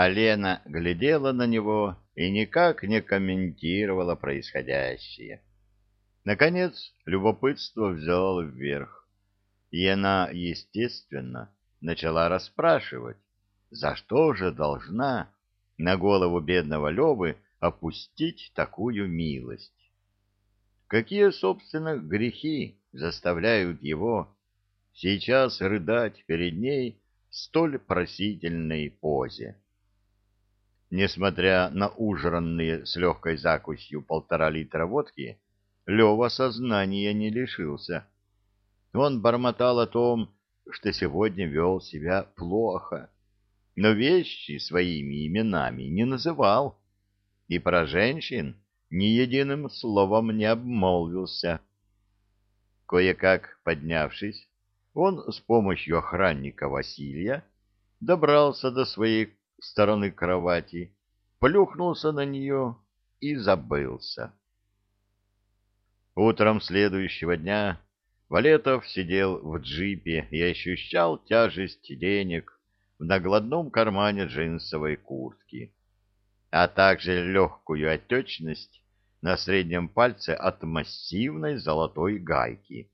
А Лена глядела на него и никак не комментировала происходящее. Наконец, любопытство взяло вверх, и она, естественно, начала расспрашивать, за что же должна на голову бедного Левы опустить такую милость. Какие, собственно, грехи заставляют его сейчас рыдать перед ней в столь просительной позе? Несмотря на ужранные с легкой закусью полтора литра водки, Лева сознания не лишился. Он бормотал о том, что сегодня вел себя плохо, но вещи своими именами не называл, и про женщин ни единым словом не обмолвился. Кое-как поднявшись, он с помощью охранника Василия добрался до своей стороны кровати, плюхнулся на нее и забылся. Утром следующего дня Валетов сидел в джипе и ощущал тяжесть денег в нагладном кармане джинсовой куртки, а также легкую отечность на среднем пальце от массивной золотой гайки.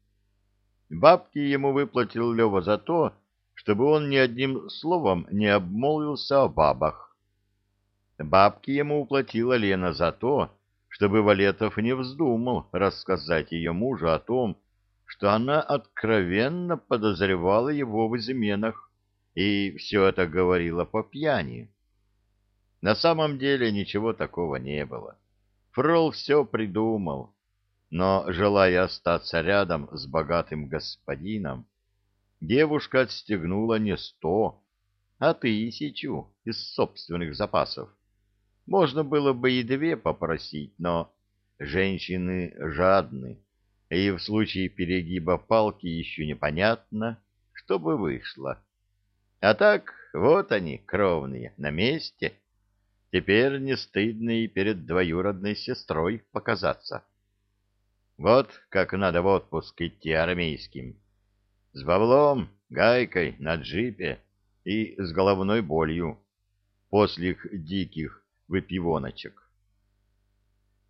Бабки ему выплатил Лева за то, чтобы он ни одним словом не обмолвился о бабах. Бабки ему уплатила Лена за то, чтобы Валетов не вздумал рассказать ее мужу о том, что она откровенно подозревала его в изменах, и все это говорила по пьяни. На самом деле ничего такого не было. Фрол все придумал, но, желая остаться рядом с богатым господином, девушка отстегнула не сто, а тысячу из собственных запасов. Можно было бы и две попросить, но женщины жадны, и в случае перегиба палки еще непонятно, что бы вышло. А так, вот они, кровные, на месте. Теперь не стыдно и перед двоюродной сестрой показаться. Вот как надо в отпуск идти армейским. С баблом, гайкой на джипе и с головной болью после их диких выпивоночек.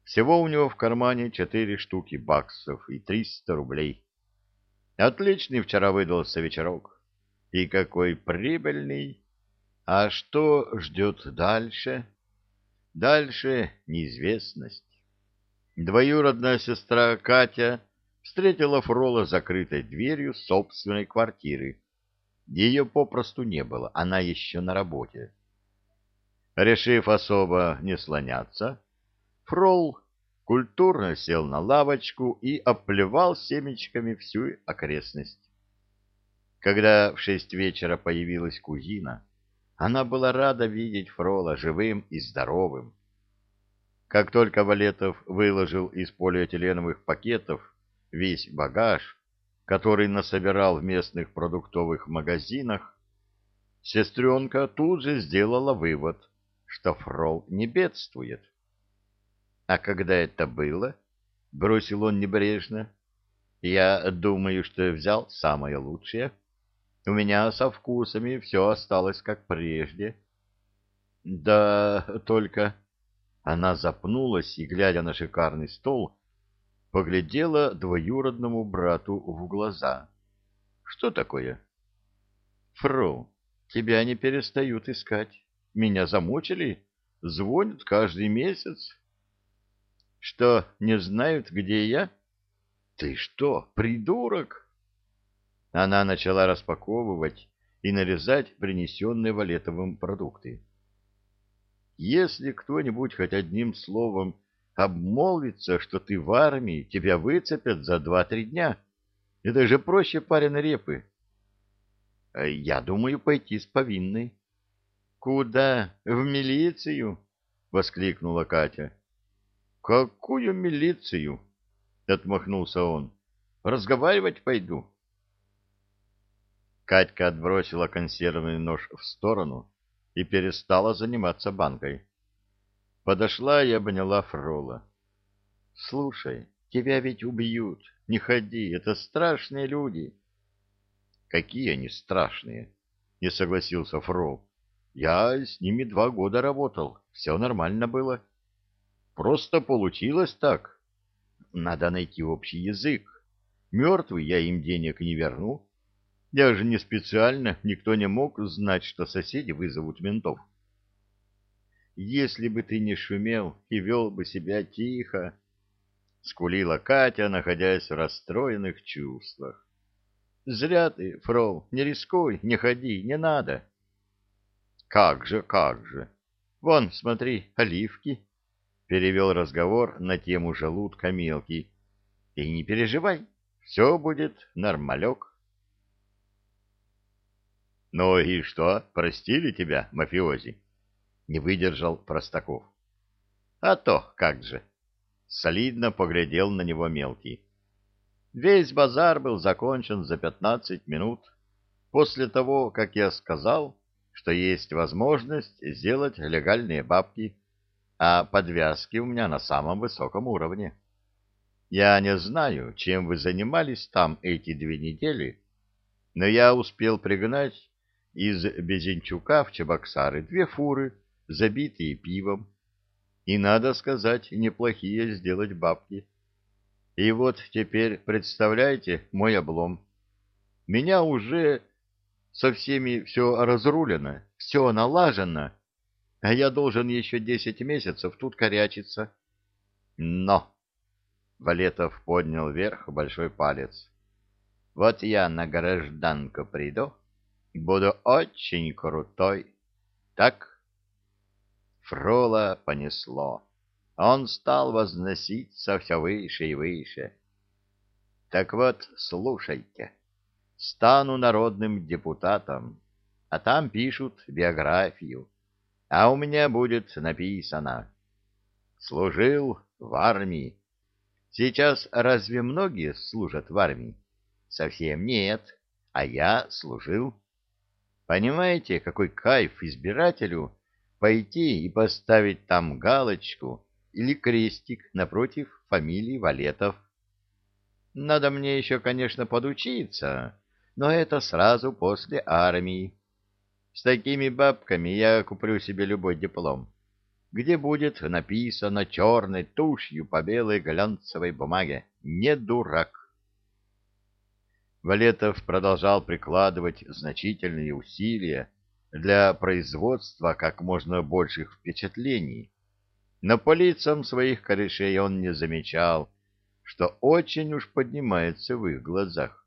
Всего у него в кармане четыре штуки баксов и триста рублей. Отличный вчера выдался вечерок. И какой прибыльный. А что ждет дальше? Дальше неизвестность. Двоюродная сестра Катя встретила Фрола закрытой дверью собственной квартиры. Ее попросту не было, она еще на работе. Решив особо не слоняться, Фрол культурно сел на лавочку и оплевал семечками всю окрестность. Когда в шесть вечера появилась кузина, она была рада видеть Фрола живым и здоровым. Как только Валетов выложил из полиэтиленовых пакетов весь багаж, который насобирал в местных продуктовых магазинах, сестренка тут же сделала вывод — что Фрол не бедствует. — А когда это было? — бросил он небрежно. — Я думаю, что взял самое лучшее. У меня со вкусами все осталось как прежде. — Да, только... Она запнулась и, глядя на шикарный стол, поглядела двоюродному брату в глаза. — Что такое? — Фру, тебя не перестают искать. Меня замучили, звонят каждый месяц. Что, не знают, где я? Ты что, придурок? Она начала распаковывать и нарезать принесенные Валетовым продукты. Если кто-нибудь хоть одним словом обмолвится, что ты в армии, тебя выцепят за два-три дня. Это же проще пареной репы. Я думаю пойти с повинной. Куда? В милицию? воскликнула Катя. Какую милицию? отмахнулся он. Разговаривать пойду. Катька отбросила консервный нож в сторону и перестала заниматься банкой. Подошла и обняла Фрола. — Слушай, тебя ведь убьют. Не ходи, это страшные люди. — Какие они страшные? — не согласился Фрол. Я с ними два года работал, все нормально было. Просто получилось так. Надо найти общий язык. Мертвый я им денег не верну. Я же не специально, никто не мог знать, что соседи вызовут ментов. Если бы ты не шумел и вел бы себя тихо, — скулила Катя, находясь в расстроенных чувствах. — Зря ты, Фрол, не рискуй, не ходи, не надо. — Как же, как же. Вон, смотри, оливки. Перевел разговор на тему желудка мелкий. — И не переживай, все будет нормалек. — Ну и что, простили тебя, мафиози? — не выдержал Простаков. — А то, как же! — солидно поглядел на него мелкий. Весь базар был закончен за пятнадцать минут после того, как я сказал, что есть возможность сделать легальные бабки, а подвязки у меня на самом высоком уровне. Я не знаю, чем вы занимались там эти две недели, но я успел пригнать из Безенчука в Чебоксары две фуры забитые пивом, и, надо сказать, неплохие сделать бабки. И вот теперь, представляете, мой облом. Меня уже со всеми все разрулено, все налажено, а я должен еще десять месяцев тут корячиться. Но! Валетов поднял вверх большой палец. Вот я на гражданку приду, буду очень крутой. Так? Фрола понесло. Он стал возноситься все выше и выше. Так вот, слушайте. Стану народным депутатом, а там пишут биографию. А у меня будет написано «Служил в армии». Сейчас разве многие служат в армии? Совсем нет, а я служил. Понимаете, какой кайф избирателю пойти и поставить там галочку или крестик напротив фамилии Валетов. Надо мне еще, конечно, подучиться, но это сразу после армии. С такими бабками я куплю себе любой диплом, где будет написано черной тушью по белой глянцевой бумаге «Не дурак». Валетов продолжал прикладывать значительные усилия для производства как можно больших впечатлений. Но по лицам своих корешей он не замечал, что очень уж поднимается в их глазах.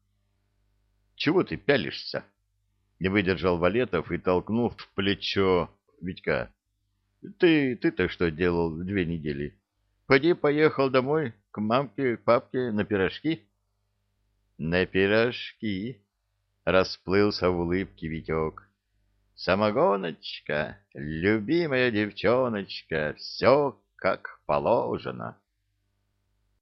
«Чего ты пялишься?» — не выдержал Валетов и толкнул в плечо Витька. «Ты, ты-то что делал две недели? Поди поехал домой к мамке, к папке на пирожки?» «На пирожки!» — расплылся в улыбке Витек. Самогоночка, любимая девчоночка, все как положено.